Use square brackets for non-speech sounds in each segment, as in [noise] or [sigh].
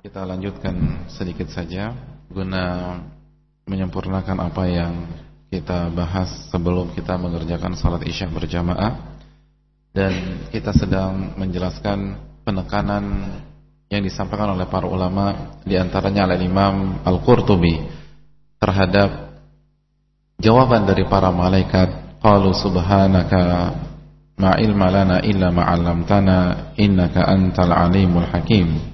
kita lanjutkan sedikit saja guna menyempurnakan apa yang kita bahas sebelum kita mengerjakan salat Isya berjamaah. Dan kita sedang menjelaskan penekanan yang disampaikan oleh para ulama di antaranya oleh Imam Al-Qurtubi terhadap jawaban dari para malaikat. Qalu subhanaka ma ilma lana illa ma 'allamtana innaka antal alimul hakim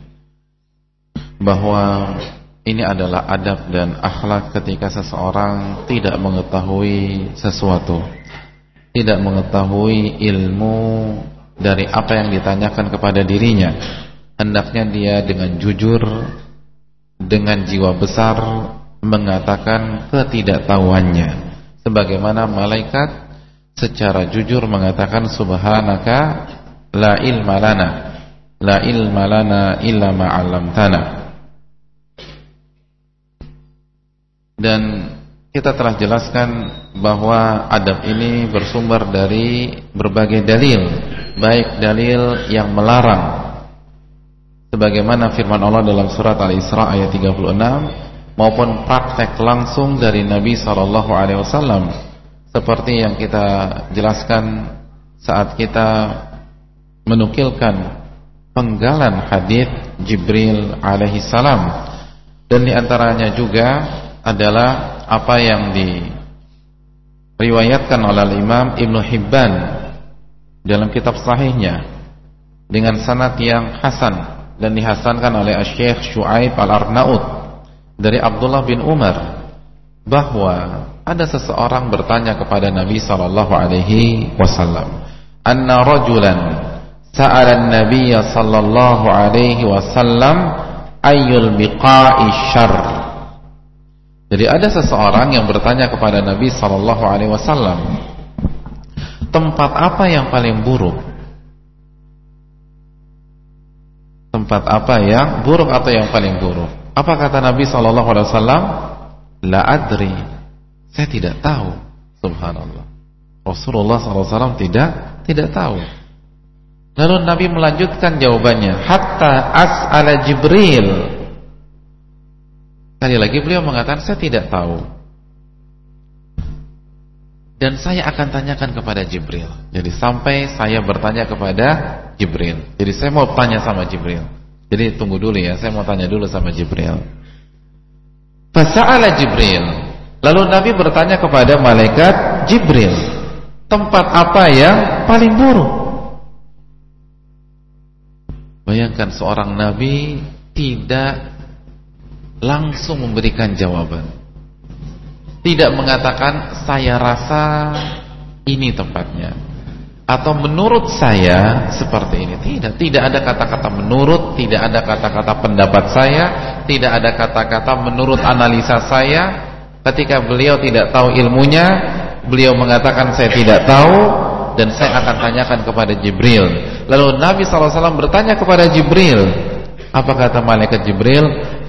bahwa ini adalah adab dan akhlak ketika seseorang tidak mengetahui sesuatu Tidak mengetahui ilmu dari apa yang ditanyakan kepada dirinya. Hendaknya dia dengan jujur Dengan jiwa besar Mengatakan ketidaktahuannya. Sebagaimana malaikat Secara jujur mengatakan Subhanaka La ilma lana La ilma lana illa ma'alamtana Dan kita telah jelaskan bahwa adab ini bersumber dari berbagai dalil Baik dalil yang melarang. Sebagaimana firman Allah dalam surat Al-Isra ayat 36 Maupun praktek langsung dari Nabi SAW Seperti yang kita jelaskan saat kita menukilkan penggalan hadis Jibril alaihi salam. Dan di antaranya juga adalah apa yang diriwayatkan oleh Imam Ibn Hibban dalam kitab sahihnya dengan sanad yang hasan dan dihasankan oleh Syekh Shu'aib Al-Arnaud dari Abdullah bin Umar bahwa ada seseorang bertanya kepada Nabi sallallahu alaihi wasallam anna rajulan sa'ala an-nabiy sallallahu alaihi wasallam ayyul biqa'i syarr jadi ada seseorang yang bertanya kepada Nabi Sallallahu Alaihi Wasallam, tempat apa yang paling buruk? Tempat apa yang buruk atau yang paling buruk? Apa kata Nabi Sallallahu Alaihi Wasallam? La adri, saya tidak tahu. Subhanallah. Rasulullah SAW tidak tidak tahu. Lalu Nabi melanjutkan jawabannya, hatta as'ala Jibril Sekali lagi beliau mengatakan saya tidak tahu. Dan saya akan tanyakan kepada Jibril. Jadi sampai saya bertanya kepada Jibril. Jadi saya mau tanya sama Jibril. Jadi tunggu dulu ya, saya mau tanya dulu sama Jibril. Fasa'ala Jibril. Lalu Nabi bertanya kepada malaikat Jibril, tempat apa yang paling buruk? Bayangkan seorang nabi tidak langsung memberikan jawaban. Tidak mengatakan saya rasa ini tempatnya atau menurut saya seperti ini. Tidak, tidak ada kata-kata menurut, tidak ada kata-kata pendapat saya, tidak ada kata-kata menurut analisa saya. Ketika beliau tidak tahu ilmunya, beliau mengatakan saya tidak tahu dan saya akan tanyakan kepada Jibril. Lalu Nabi SAW bertanya kepada Jibril, apa kata malaikat Jibril?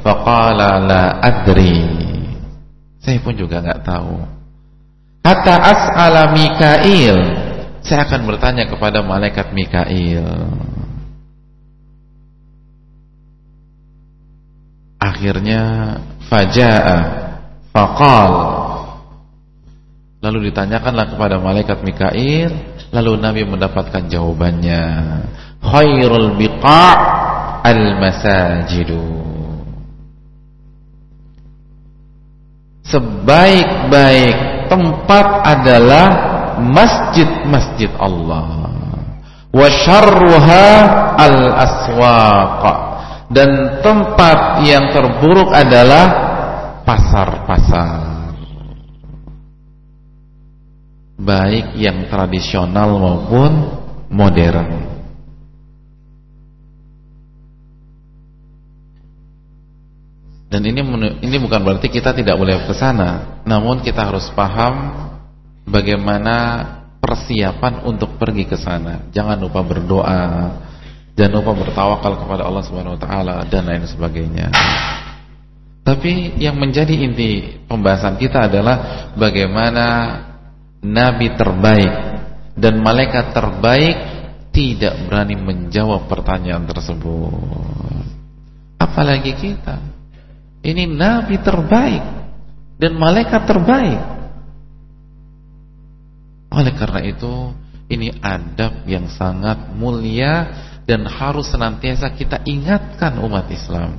Faqala la adri. Saya pun juga nggak tahu. Hatta as'ala Mikail. Saya akan bertanya kepada malaikat Mikail. Akhirnya faja'a faqal. Lalu ditanyakanlah kepada malaikat Mikail, lalu Nabi mendapatkan jawabannya. Khairul biqa' al-masajidu. Sebaik-baik tempat adalah masjid-masjid Allah. Wa syarruha al-aswaq dan tempat yang terburuk adalah pasar-pasar. Baik yang tradisional maupun modern Dan ini ini bukan berarti kita tidak boleh ke sana, namun kita harus paham bagaimana persiapan untuk pergi ke sana. Jangan lupa berdoa, jangan lupa bertawakal kepada Allah Subhanahu wa taala dan lain sebagainya. Tapi yang menjadi inti pembahasan kita adalah bagaimana nabi terbaik dan malaikat terbaik tidak berani menjawab pertanyaan tersebut. Apa apalagi kita. Ini nabi terbaik dan malaikat terbaik. Oleh karena itu, ini adab yang sangat mulia dan harus senantiasa kita ingatkan umat Islam.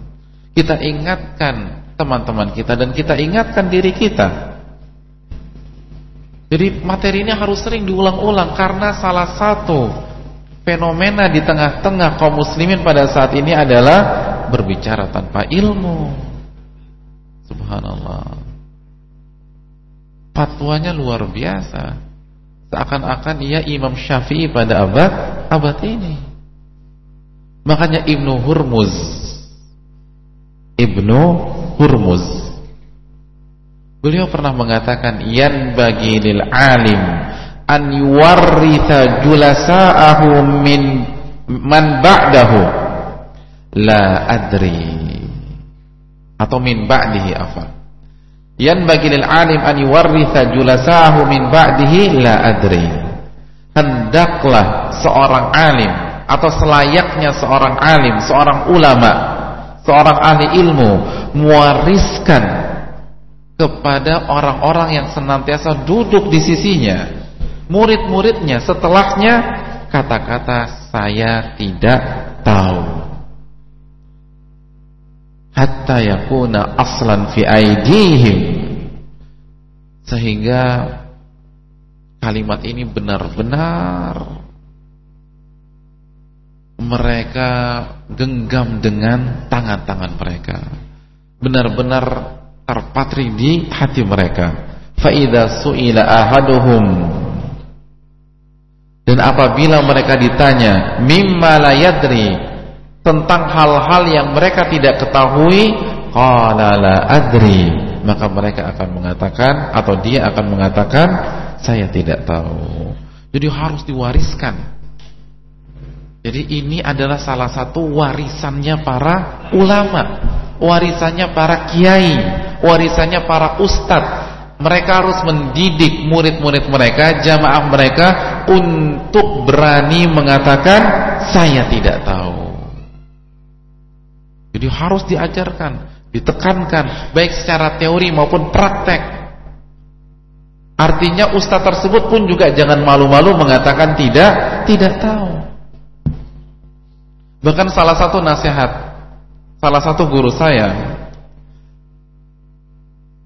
Kita ingatkan teman-teman kita dan kita ingatkan diri kita. Jadi materi ini harus sering diulang-ulang karena salah satu fenomena di tengah-tengah kaum muslimin pada saat ini adalah berbicara tanpa ilmu. Subhanallah. Fatwanya luar biasa. Seakan-akan ia Imam Syafi'i pada abad abad ini. Makanya Ibnu Hurmuz Ibnu Hurmuz Beliau pernah mengatakan yan bagi lil alim an yuwarritha julasa'ahu min man ba'dahu la adri atau min ba'dihi afa yan bagi lil alim an yuwarritha julasa'ahu min ba'dihi la adri. Hendaklah seorang alim atau selayaknya seorang alim seorang ulama seorang ahli ilmu mewariskan kepada orang-orang yang senantiasa duduk di sisinya murid-muridnya setelahnya kata-kata saya tidak tahu hatta yakuna aslan fi aidihim sehingga kalimat ini benar-benar mereka genggam dengan tangan-tangan mereka. Benar-benar terpatri di hati mereka. Faida su'ila ahaduhum dan apabila mereka ditanya mimma la yadri tentang hal-hal yang mereka tidak ketahui qala la adri. Maka mereka akan mengatakan atau dia akan mengatakan saya tidak tahu. Jadi harus diwariskan. Jadi ini adalah salah satu warisannya para ulama, warisannya para kiai, warisannya para ustadz. Mereka harus mendidik murid-murid mereka, jamaah mereka untuk berani mengatakan saya tidak tahu. Jadi harus diajarkan, ditekankan baik secara teori maupun praktek. Artinya ustadz tersebut pun juga jangan malu-malu mengatakan tidak, tidak tahu. Bahkan salah satu nasihat Salah satu guru saya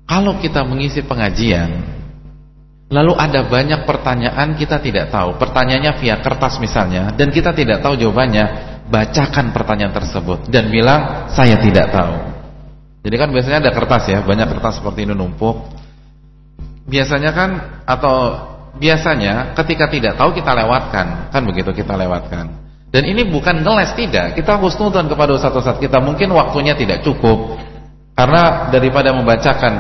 Kalau kita mengisi pengajian Lalu ada banyak pertanyaan kita tidak tahu Pertanyaannya via kertas misalnya Dan kita tidak tahu jawabannya Bacakan pertanyaan tersebut Dan bilang saya tidak tahu Jadi kan biasanya ada kertas ya Banyak kertas seperti ini numpuk Biasanya kan Atau biasanya ketika tidak tahu kita lewatkan Kan begitu kita lewatkan dan ini bukan ngeles tidak. Kita husnudan kepada ustaz-ustaz kita. Mungkin waktunya tidak cukup. Karena daripada membacakan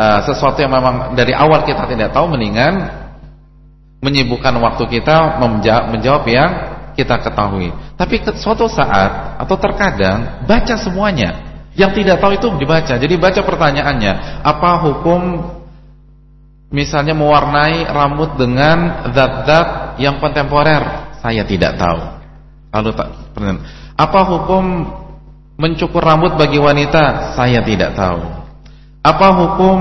uh, sesuatu yang memang dari awal kita tidak tahu mendingan menyibukkan waktu kita menjawab yang kita ketahui. Tapi suatu saat atau terkadang baca semuanya. Yang tidak tahu itu dibaca. Jadi baca pertanyaannya, apa hukum misalnya mewarnai rambut dengan zat-zat yang kontemporer? Saya tidak tahu. Lalu Apa hukum mencukur rambut bagi wanita? Saya tidak tahu. Apa hukum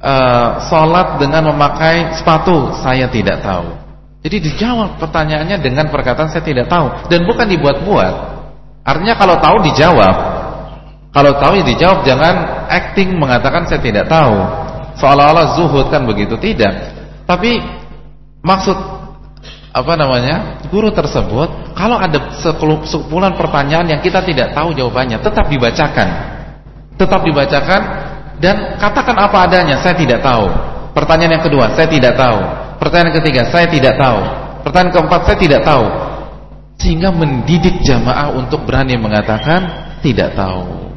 uh, sholat dengan memakai sepatu? Saya tidak tahu. Jadi dijawab pertanyaannya dengan perkataan saya tidak tahu dan bukan dibuat-buat. Artinya kalau tahu dijawab. Kalau tahu ya dijawab, jangan acting mengatakan saya tidak tahu. Seolah-olah zuhud kan begitu tidak. Tapi maksud apa namanya guru tersebut kalau ada sekumpulan pertanyaan yang kita tidak tahu jawabannya tetap dibacakan tetap dibacakan dan katakan apa adanya saya tidak tahu pertanyaan yang kedua saya tidak tahu pertanyaan ketiga saya tidak tahu pertanyaan keempat saya tidak tahu sehingga mendidik jamaah untuk berani mengatakan tidak tahu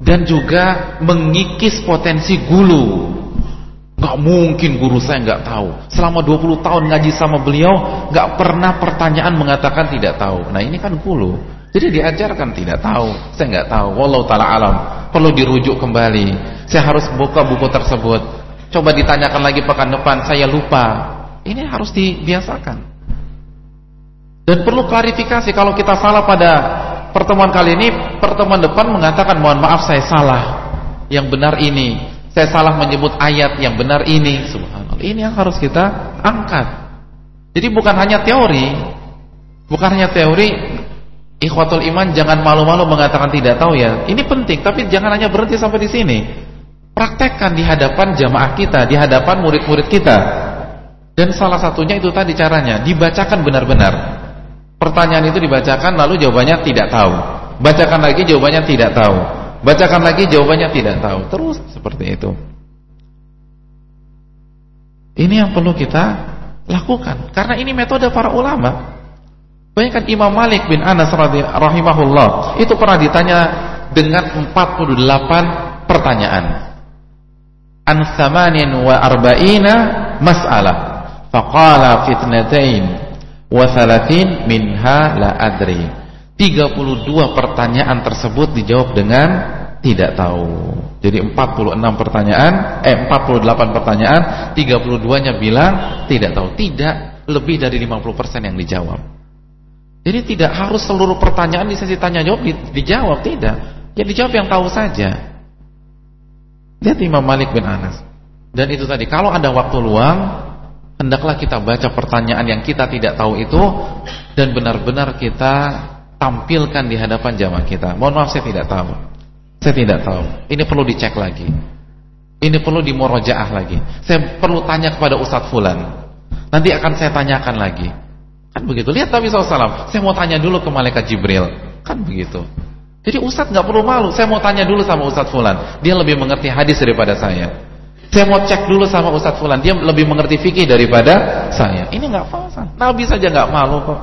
dan juga mengikis potensi gulu Gak mungkin guru saya nggak tahu. Selama 20 tahun ngaji sama beliau, gak pernah pertanyaan mengatakan tidak tahu. Nah ini kan gulu. Jadi diajarkan tidak tahu. Saya nggak tahu. Wallahu taala alam. Perlu dirujuk kembali. Saya harus buka buku tersebut. Coba ditanyakan lagi pekan depan. Saya lupa. Ini harus dibiasakan. Dan perlu klarifikasi kalau kita salah pada Pertemuan kali ini, pertemuan depan mengatakan mohon maaf saya salah. Yang benar ini. Saya salah menyebut ayat yang benar ini. Subhanallah. Ini yang harus kita angkat. Jadi bukan hanya teori. Bukan hanya teori. Ikhwatul iman jangan malu-malu mengatakan tidak tahu ya. Ini penting, tapi jangan hanya berhenti sampai di sini. Praktekkan di hadapan jamaah kita, di hadapan murid-murid kita. Dan salah satunya itu tadi caranya, dibacakan benar-benar. Pertanyaan itu dibacakan lalu jawabannya tidak tahu. Bacakan lagi jawabannya tidak tahu. Bacakan lagi jawabannya tidak tahu. Terus seperti itu. Ini yang perlu kita lakukan karena ini metode para ulama. Bayangkan Imam Malik bin Anas rahimahullah itu pernah ditanya dengan 48 pertanyaan. An thamanin wa arba'ina mas'alah. Faqala fitnatain wa salatin minha la adri. 32 pertanyaan tersebut dijawab dengan tidak tahu. Jadi 46 pertanyaan eh 48 pertanyaan 32 nya bilang tidak tahu. Tidak lebih dari 50% yang dijawab. Jadi tidak harus seluruh pertanyaan di sesi tanya jawab di, dijawab tidak. Yang dijawab yang tahu saja lihat Imam Malik bin Anas dan itu tadi kalau ada waktu luang hendaklah kita baca pertanyaan yang kita tidak tahu itu dan benar-benar kita tampilkan di hadapan jamaah kita. Mohon maaf saya tidak tahu. Saya tidak tahu. Ini perlu dicek lagi. Ini perlu dimorojaah lagi. Saya perlu tanya kepada Ustadz Fulan. Nanti akan saya tanyakan lagi. Kan begitu. Lihat Nabi SAW. Saya mau tanya dulu ke Malaikat Jibril. Kan begitu. Jadi Ustadz nggak perlu malu. Saya mau tanya dulu sama Ustadz Fulan. Dia lebih mengerti hadis daripada saya. Saya mau cek dulu sama Ustadz Fulan, dia lebih mengerti fikih daripada saya. Ini nggak falsah. Nabi saja nggak malu kok.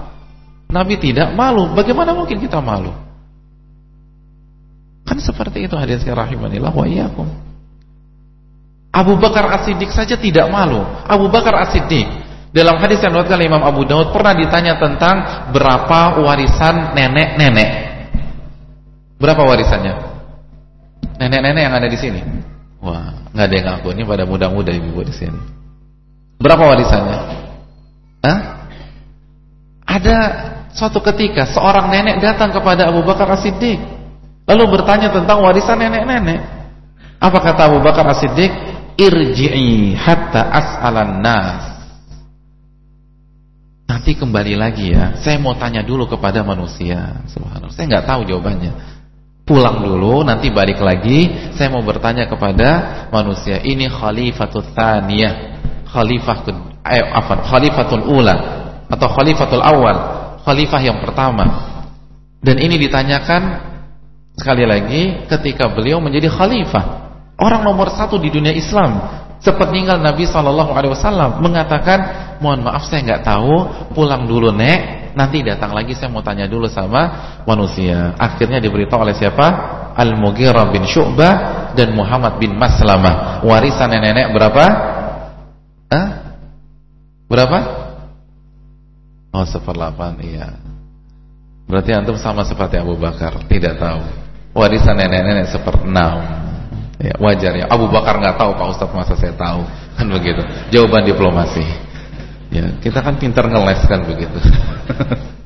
Nabi tidak malu. Bagaimana mungkin kita malu? Kan seperti itu hadis rahimanillah wa iyyakum. Abu Bakar As-Siddiq saja tidak malu. Abu Bakar As-Siddiq dalam hadis yang diriwayatkan Imam Abu Daud pernah ditanya tentang berapa warisan nenek-nenek. Berapa warisannya? Nenek-nenek yang ada di sini. Wah, nggak ada yang ngaku. Ini pada muda-muda ibu di sini. Berapa warisannya? Hah? Ada suatu ketika seorang nenek datang kepada Abu Bakar As-Siddiq lalu bertanya tentang warisan nenek-nenek. Apa kata Abu Bakar As-Siddiq? Irji'i hatta as'alan nas. Nanti kembali lagi ya. Saya mau tanya dulu kepada manusia. Subhanallah. Saya nggak tahu jawabannya pulang dulu nanti balik lagi. Saya mau bertanya kepada manusia ini khalifatul thaniyah khalifah eh, apa khalifatul ula atau khalifatul awal khalifah yang pertama. Dan ini ditanyakan sekali lagi ketika beliau menjadi khalifah orang nomor satu di dunia Islam sepeninggal Nabi Shallallahu Alaihi Wasallam mengatakan mohon maaf saya nggak tahu pulang dulu nek Nanti datang lagi saya mau tanya dulu sama manusia. Akhirnya diberitahu oleh siapa? Al-Mughirah bin Syu'bah dan Muhammad bin Maslamah. Warisan nenek-nenek berapa? Hah? Berapa? Oh, seperlapan, iya. Berarti antum sama seperti Abu Bakar, tidak tahu. Warisan nenek-nenek seperenam. Ya, wajar ya. Abu Bakar nggak tahu Pak Ustadz masa saya tahu kan begitu. Jawaban diplomasi. Ya, kita kan pintar ngeles kan begitu. [laughs]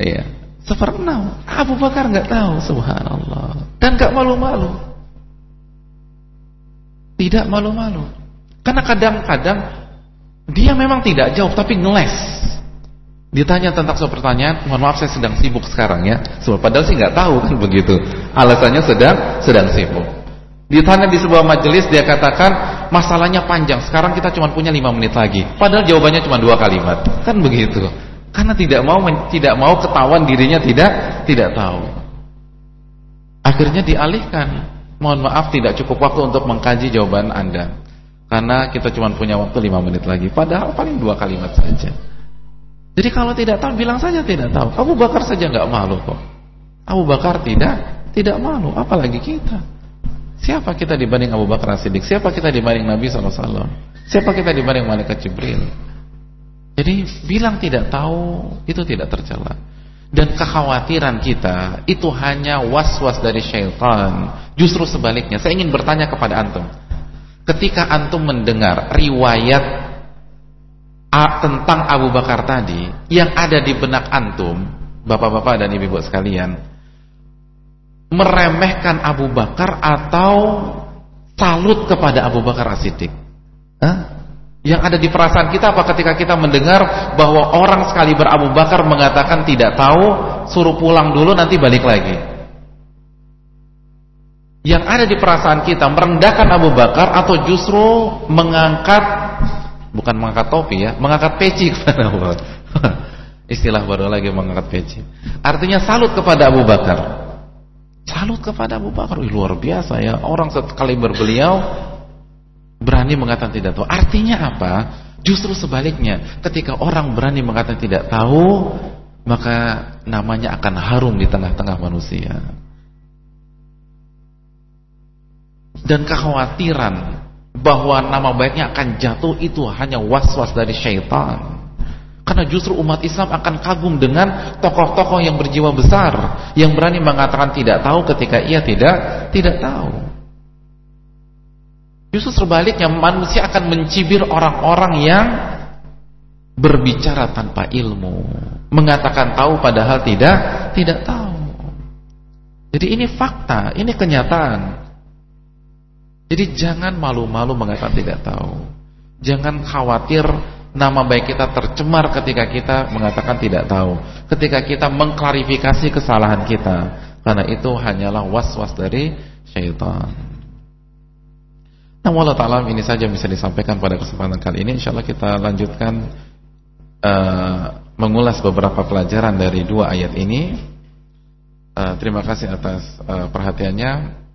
Iya. Seperenam. Abu Bakar nggak tahu, subhanallah. Dan nggak malu-malu. Tidak malu-malu. Karena kadang-kadang dia memang tidak jawab tapi ngeles. Ditanya tentang sebuah pertanyaan, mohon maaf saya sedang sibuk sekarang ya. Padahal sih nggak tahu kan begitu. Alasannya sedang sedang sibuk. Ditanya di sebuah majelis dia katakan masalahnya panjang. Sekarang kita cuma punya lima menit lagi. Padahal jawabannya cuma dua kalimat. Kan begitu. Karena tidak mau tidak mau ketahuan dirinya tidak tidak tahu. Akhirnya dialihkan. Mohon maaf tidak cukup waktu untuk mengkaji jawaban Anda. Karena kita cuma punya waktu lima menit lagi. Padahal paling dua kalimat saja. Jadi kalau tidak tahu bilang saja tidak tahu. Abu Bakar saja nggak malu kok. Abu Bakar tidak tidak malu, apalagi kita. Siapa kita dibanding Abu Bakar Siddiq? Siapa kita dibanding Nabi SAW? Siapa kita dibanding Malaikat Jibril? Jadi bilang tidak tahu itu tidak tercela. Dan kekhawatiran kita itu hanya was-was dari syaitan. Justru sebaliknya, saya ingin bertanya kepada antum. Ketika antum mendengar riwayat tentang Abu Bakar tadi yang ada di benak antum, bapak-bapak dan ibu-ibu sekalian, meremehkan Abu Bakar atau salut kepada Abu Bakar As-Siddiq? Yang ada di perasaan kita apa ketika kita mendengar bahwa orang sekali berabu Bakar mengatakan tidak tahu, suruh pulang dulu nanti balik lagi. Yang ada di perasaan kita merendahkan Abu Bakar atau justru mengangkat bukan mengangkat topi ya, mengangkat peci [laughs] kepada Abu Bakar. Istilah baru lagi mengangkat peci. Artinya salut kepada Abu Bakar. Salut kepada Abu Bakar. Wih, luar biasa ya. Orang sekali berbeliau berani mengatakan tidak tahu. Artinya apa? Justru sebaliknya, ketika orang berani mengatakan tidak tahu, maka namanya akan harum di tengah-tengah manusia. Dan kekhawatiran bahwa nama baiknya akan jatuh itu hanya was-was dari syaitan. Karena justru umat Islam akan kagum dengan tokoh-tokoh yang berjiwa besar, yang berani mengatakan tidak tahu ketika ia tidak tidak tahu. Justru sebaliknya manusia akan mencibir orang-orang yang berbicara tanpa ilmu, mengatakan tahu padahal tidak tidak tahu. Jadi ini fakta, ini kenyataan. Jadi jangan malu-malu mengatakan tidak tahu. Jangan khawatir nama baik kita tercemar ketika kita mengatakan tidak tahu. Ketika kita mengklarifikasi kesalahan kita. Karena itu hanyalah was-was dari syaitan. Nah, Allah Ta'ala ini saja bisa disampaikan pada kesempatan kali ini. Insya Allah kita lanjutkan uh, mengulas beberapa pelajaran dari dua ayat ini. Uh, terima kasih atas uh, perhatiannya.